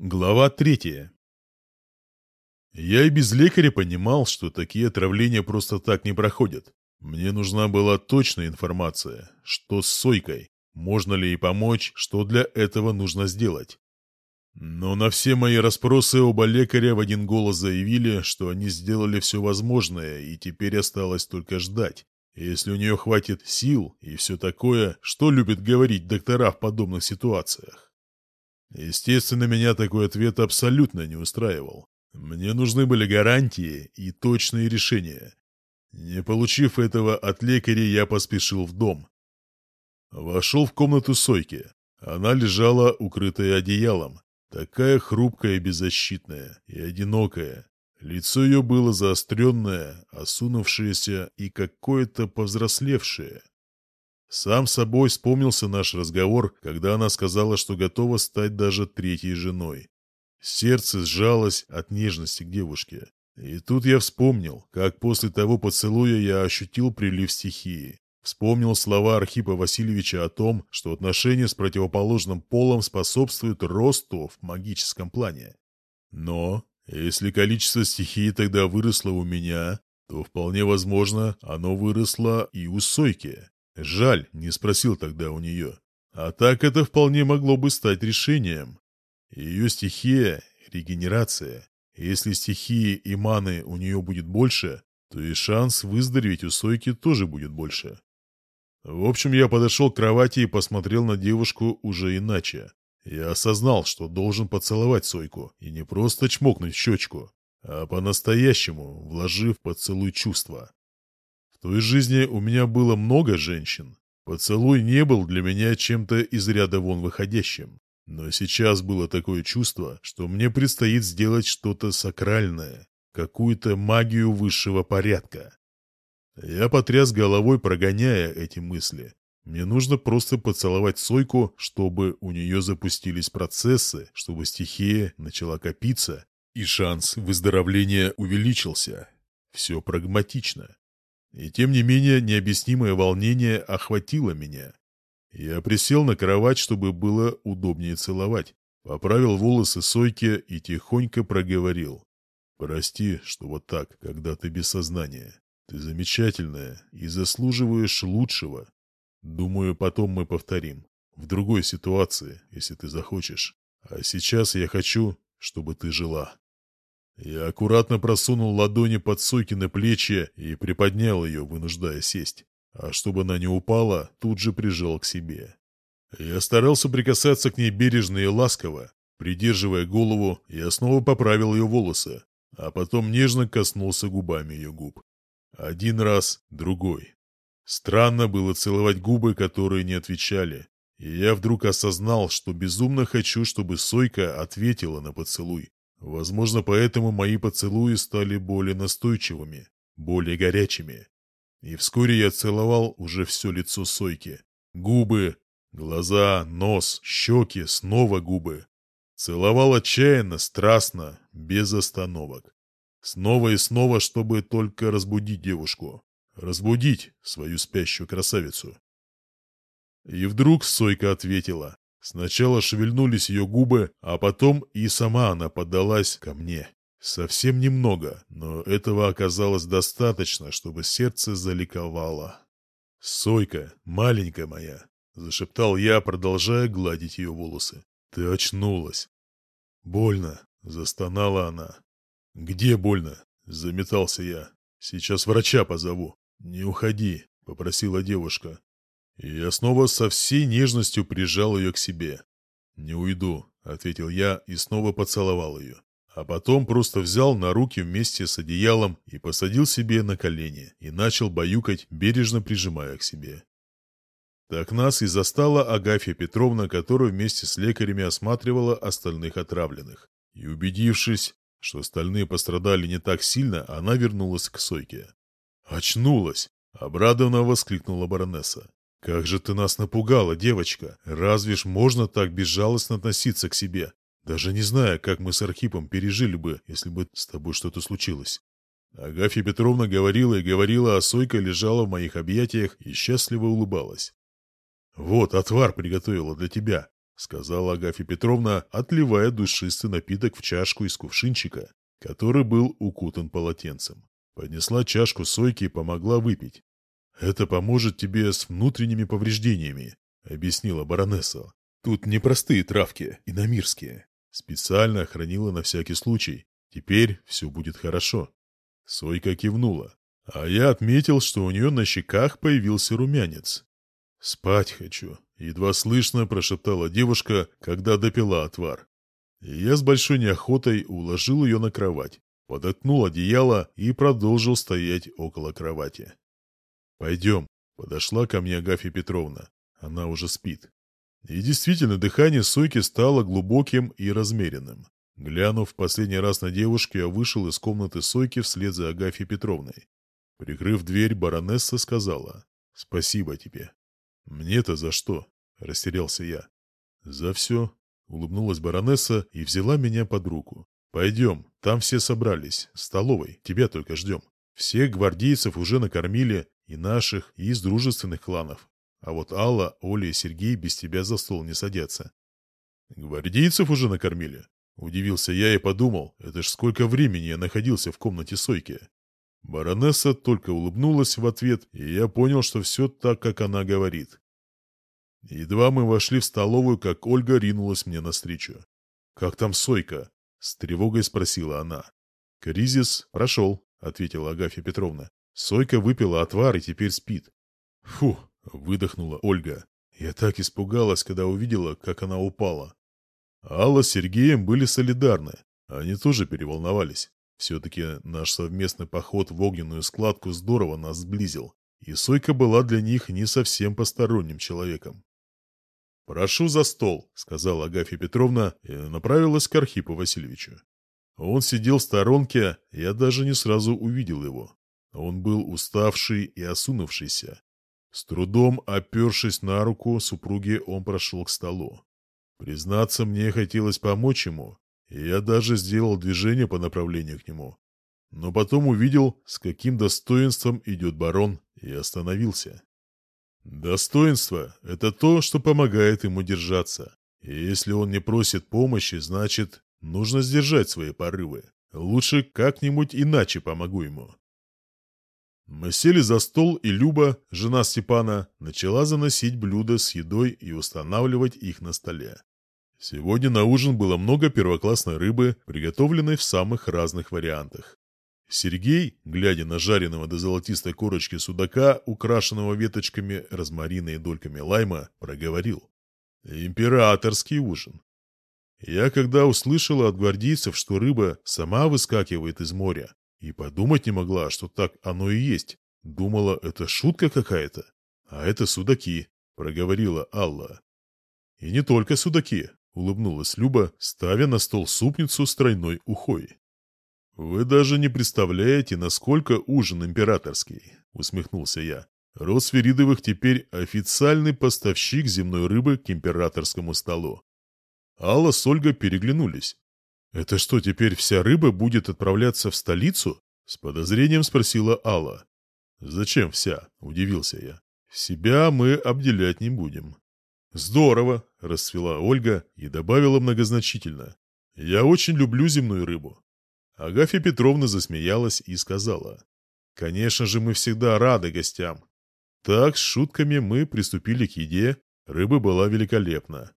Глава третья. Я и без лекаря понимал, что такие отравления просто так не проходят. Мне нужна была точная информация, что с Сойкой, можно ли ей помочь, что для этого нужно сделать. Но на все мои расспросы оба лекаря в один голос заявили, что они сделали все возможное, и теперь осталось только ждать. Если у нее хватит сил и все такое, что любит говорить доктора в подобных ситуациях. Естественно, меня такой ответ абсолютно не устраивал. Мне нужны были гарантии и точные решения. Не получив этого от лекаря, я поспешил в дом. Вошел в комнату Сойки. Она лежала, укрытая одеялом, такая хрупкая и беззащитная, и одинокая. Лицо ее было заостренное, осунувшееся и какое-то повзрослевшее. Сам собой вспомнился наш разговор, когда она сказала, что готова стать даже третьей женой. Сердце сжалось от нежности к девушке. И тут я вспомнил, как после того поцелуя я ощутил прилив стихии. Вспомнил слова Архипа Васильевича о том, что отношения с противоположным полом способствуют росту в магическом плане. Но если количество стихии тогда выросло у меня, то вполне возможно, оно выросло и у Сойки. Жаль, не спросил тогда у нее. А так это вполне могло бы стать решением. Ее стихия — регенерация. Если стихии и маны у нее будет больше, то и шанс выздороветь у Сойки тоже будет больше. В общем, я подошел к кровати и посмотрел на девушку уже иначе. Я осознал, что должен поцеловать Сойку, и не просто чмокнуть щечку, а по-настоящему, вложив поцелуй чувства. Той жизни у меня было много женщин. Поцелуй не был для меня чем-то из ряда вон выходящим. Но сейчас было такое чувство, что мне предстоит сделать что-то сакральное, какую-то магию высшего порядка. Я потряс головой, прогоняя эти мысли. Мне нужно просто поцеловать Сойку, чтобы у нее запустились процессы, чтобы стихия начала копиться, и шанс выздоровления увеличился. Все прагматично. И тем не менее необъяснимое волнение охватило меня. Я присел на кровать, чтобы было удобнее целовать, поправил волосы Сойке и тихонько проговорил. «Прости, что вот так, когда ты без сознания. Ты замечательная и заслуживаешь лучшего. Думаю, потом мы повторим. В другой ситуации, если ты захочешь. А сейчас я хочу, чтобы ты жила». Я аккуратно просунул ладони под Сойкины плечи и приподнял ее, вынуждая сесть. А чтобы она не упала, тут же прижал к себе. Я старался прикасаться к ней бережно и ласково. Придерживая голову, я снова поправил ее волосы, а потом нежно коснулся губами ее губ. Один раз, другой. Странно было целовать губы, которые не отвечали. И я вдруг осознал, что безумно хочу, чтобы Сойка ответила на поцелуй. Возможно, поэтому мои поцелуи стали более настойчивыми, более горячими. И вскоре я целовал уже все лицо Сойки. Губы, глаза, нос, щеки, снова губы. Целовал отчаянно, страстно, без остановок. Снова и снова, чтобы только разбудить девушку. Разбудить свою спящую красавицу. И вдруг Сойка ответила. Сначала шевельнулись ее губы, а потом и сама она поддалась ко мне. Совсем немного, но этого оказалось достаточно, чтобы сердце заликовало. «Сойка, маленькая моя!» – зашептал я, продолжая гладить ее волосы. «Ты очнулась!» «Больно!» – застонала она. «Где больно?» – заметался я. «Сейчас врача позову». «Не уходи!» – попросила девушка. Я снова со всей нежностью прижал ее к себе. «Не уйду», — ответил я и снова поцеловал ее. А потом просто взял на руки вместе с одеялом и посадил себе на колени и начал баюкать, бережно прижимая к себе. Так нас и застала Агафья Петровна, которая вместе с лекарями осматривала остальных отравленных. И убедившись, что остальные пострадали не так сильно, она вернулась к Сойке. «Очнулась!» — обрадованно воскликнула баронесса. «Как же ты нас напугала, девочка! Разве ж можно так безжалостно относиться к себе? Даже не зная, как мы с Архипом пережили бы, если бы с тобой что-то случилось». Агафья Петровна говорила и говорила, а Сойка лежала в моих объятиях и счастливо улыбалась. «Вот, отвар приготовила для тебя», — сказала Агафья Петровна, отливая душистый напиток в чашку из кувшинчика, который был укутан полотенцем. Поднесла чашку Сойке и помогла выпить. Это поможет тебе с внутренними повреждениями, объяснила баронесса. Тут непростые травки, иномирские. Специально хранила на всякий случай. Теперь все будет хорошо. Сойка кивнула. А я отметил, что у нее на щеках появился румянец. «Спать хочу», — едва слышно прошептала девушка, когда допила отвар. И я с большой неохотой уложил ее на кровать, подоткнул одеяло и продолжил стоять около кровати. «Пойдем», — подошла ко мне Агафья Петровна. Она уже спит. И действительно, дыхание Сойки стало глубоким и размеренным. Глянув в последний раз на девушку, я вышел из комнаты Сойки вслед за Агафьей Петровной. Прикрыв дверь, баронесса сказала «Спасибо тебе». «Мне-то за что?» – растерялся я. «За все», – улыбнулась баронесса и взяла меня под руку. «Пойдем, там все собрались, в столовой, тебя только ждем. Всех гвардейцев уже накормили, и наших, и из дружественных кланов. А вот Алла, Оля и Сергей без тебя за стол не садятся. Гвардейцев уже накормили? Удивился я и подумал, это ж сколько времени я находился в комнате Сойки. Баронесса только улыбнулась в ответ, и я понял, что все так, как она говорит. Едва мы вошли в столовую, как Ольга ринулась мне навстречу. «Как там Сойка?» — с тревогой спросила она. «Кризис прошел», — ответила Агафья Петровна. Сойка выпила отвар и теперь спит. Фу, выдохнула Ольга. Я так испугалась, когда увидела, как она упала. Алла с Сергеем были солидарны. Они тоже переволновались. Все-таки наш совместный поход в огненную складку здорово нас сблизил. И Сойка была для них не совсем посторонним человеком. «Прошу за стол», — сказала Агафья Петровна и направилась к Архипу Васильевичу. Он сидел в сторонке, я даже не сразу увидел его. Он был уставший и осунувшийся. С трудом опершись на руку супруги, он прошел к столу. Признаться, мне хотелось помочь ему, и я даже сделал движение по направлению к нему. Но потом увидел, с каким достоинством идет барон, и остановился. Достоинство — это то, что помогает ему держаться. И если он не просит помощи, значит, нужно сдержать свои порывы. Лучше как-нибудь иначе помогу ему. Мы сели за стол, и Люба, жена Степана, начала заносить блюда с едой и устанавливать их на столе. Сегодня на ужин было много первоклассной рыбы, приготовленной в самых разных вариантах. Сергей, глядя на жареного до золотистой корочки судака, украшенного веточками розмарина и дольками лайма, проговорил. «Императорский ужин». Я когда услышала от гвардейцев, что рыба сама выскакивает из моря, и подумать не могла, что так оно и есть. Думала, это шутка какая-то. А это судаки, проговорила Алла. И не только судаки, улыбнулась Люба, ставя на стол супницу с тройной ухой. «Вы даже не представляете, насколько ужин императорский», — усмехнулся я. «Род Сверидовых теперь официальный поставщик земной рыбы к императорскому столу». Алла с Ольгой переглянулись. «Это что, теперь вся рыба будет отправляться в столицу?» — с подозрением спросила Алла. «Зачем вся?» — удивился я. «Себя мы обделять не будем». «Здорово!» — расцвела Ольга и добавила многозначительно. «Я очень люблю земную рыбу». Агафья Петровна засмеялась и сказала. «Конечно же, мы всегда рады гостям». Так, с шутками мы приступили к еде. Рыба была великолепна.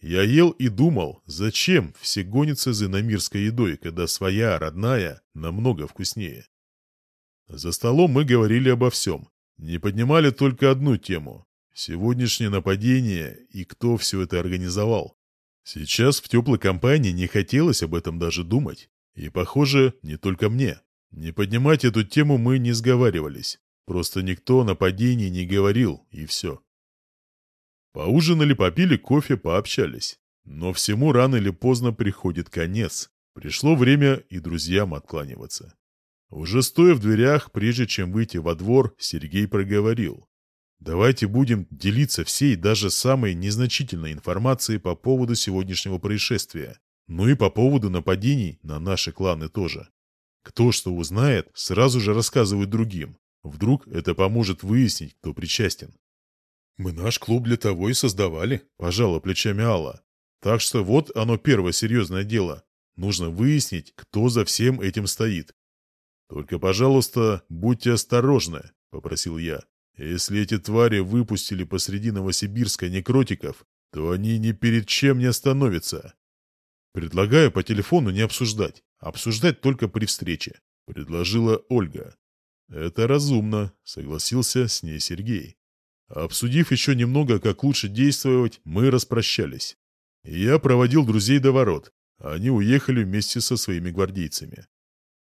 Я ел и думал, зачем все гонятся за намирской едой, когда своя, родная, намного вкуснее. За столом мы говорили обо всем, не поднимали только одну тему – сегодняшнее нападение и кто все это организовал. Сейчас в теплой компании не хотелось об этом даже думать, и, похоже, не только мне. Не поднимать эту тему мы не сговаривались, просто никто о нападении не говорил, и все. Поужинали, попили кофе, пообщались. Но всему рано или поздно приходит конец. Пришло время и друзьям откланиваться. Уже стоя в дверях, прежде чем выйти во двор, Сергей проговорил. «Давайте будем делиться всей, даже самой незначительной информацией по поводу сегодняшнего происшествия. Ну и по поводу нападений на наши кланы тоже. Кто что узнает, сразу же рассказывает другим. Вдруг это поможет выяснить, кто причастен. Мы наш клуб для того и создавали, пожала плечами Алла. Так что вот оно первое серьезное дело. Нужно выяснить, кто за всем этим стоит. Только, пожалуйста, будьте осторожны, попросил я. Если эти твари выпустили посреди Новосибирска некротиков, то они ни перед чем не остановятся. Предлагаю по телефону не обсуждать, обсуждать только при встрече, предложила Ольга. Это разумно, согласился с ней Сергей. Обсудив еще немного, как лучше действовать, мы распрощались. Я проводил друзей до ворот. Они уехали вместе со своими гвардейцами.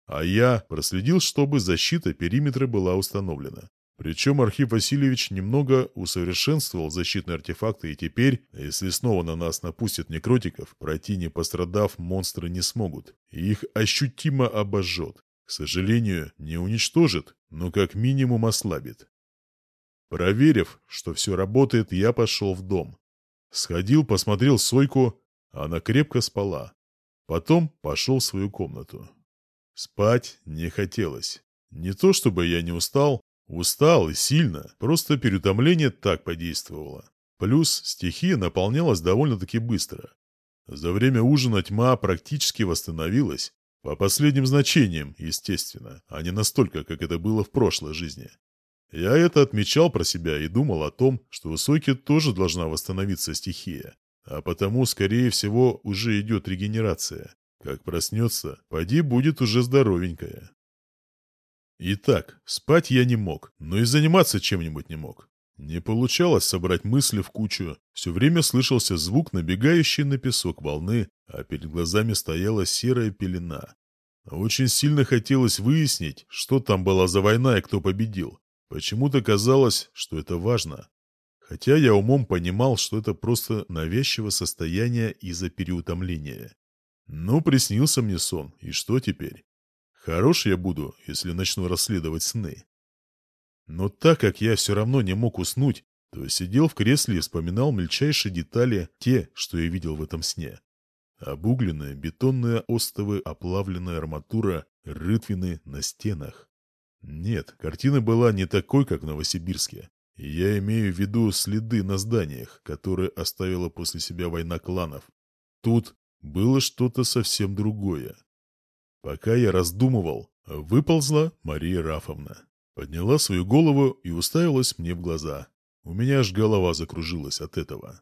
А я проследил, чтобы защита периметра была установлена. Причем Архив Васильевич немного усовершенствовал защитные артефакты, и теперь, если снова на нас напустят некротиков, пройти не пострадав монстры не смогут, их ощутимо обожжет. К сожалению, не уничтожит, но как минимум ослабит. Проверив, что все работает, я пошел в дом. Сходил, посмотрел Сойку, она крепко спала. Потом пошел в свою комнату. Спать не хотелось. Не то чтобы я не устал, устал и сильно, просто переутомление так подействовало. Плюс стихия наполнялась довольно-таки быстро. За время ужина тьма практически восстановилась, по последним значениям, естественно, а не настолько, как это было в прошлой жизни. Я это отмечал про себя и думал о том, что в Исоке тоже должна восстановиться стихия. А потому, скорее всего, уже идет регенерация. Как проснется, поди будет уже здоровенькая. Итак, спать я не мог, но и заниматься чем-нибудь не мог. Не получалось собрать мысли в кучу, все время слышался звук набегающей на песок волны, а перед глазами стояла серая пелена. Очень сильно хотелось выяснить, что там была за война и кто победил, Почему-то казалось, что это важно. Хотя я умом понимал, что это просто навязчиво состояние из-за переутомления. Ну, приснился мне сон, и что теперь? Хорош я буду, если начну расследовать сны. Но так как я все равно не мог уснуть, то сидел в кресле и вспоминал мельчайшие детали, те, что я видел в этом сне. Обугленные бетонные остовы, оплавленная арматура, рытвины на стенах. Нет, картина была не такой, как в Новосибирске. Я имею в виду следы на зданиях, которые оставила после себя война кланов. Тут было что-то совсем другое. Пока я раздумывал, выползла Мария Рафовна. Подняла свою голову и уставилась мне в глаза. У меня аж голова закружилась от этого.